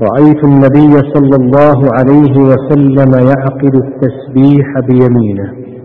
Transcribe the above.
رأيت النبي صلى الله عليه وسلم يعقد التسبيح بيمينه.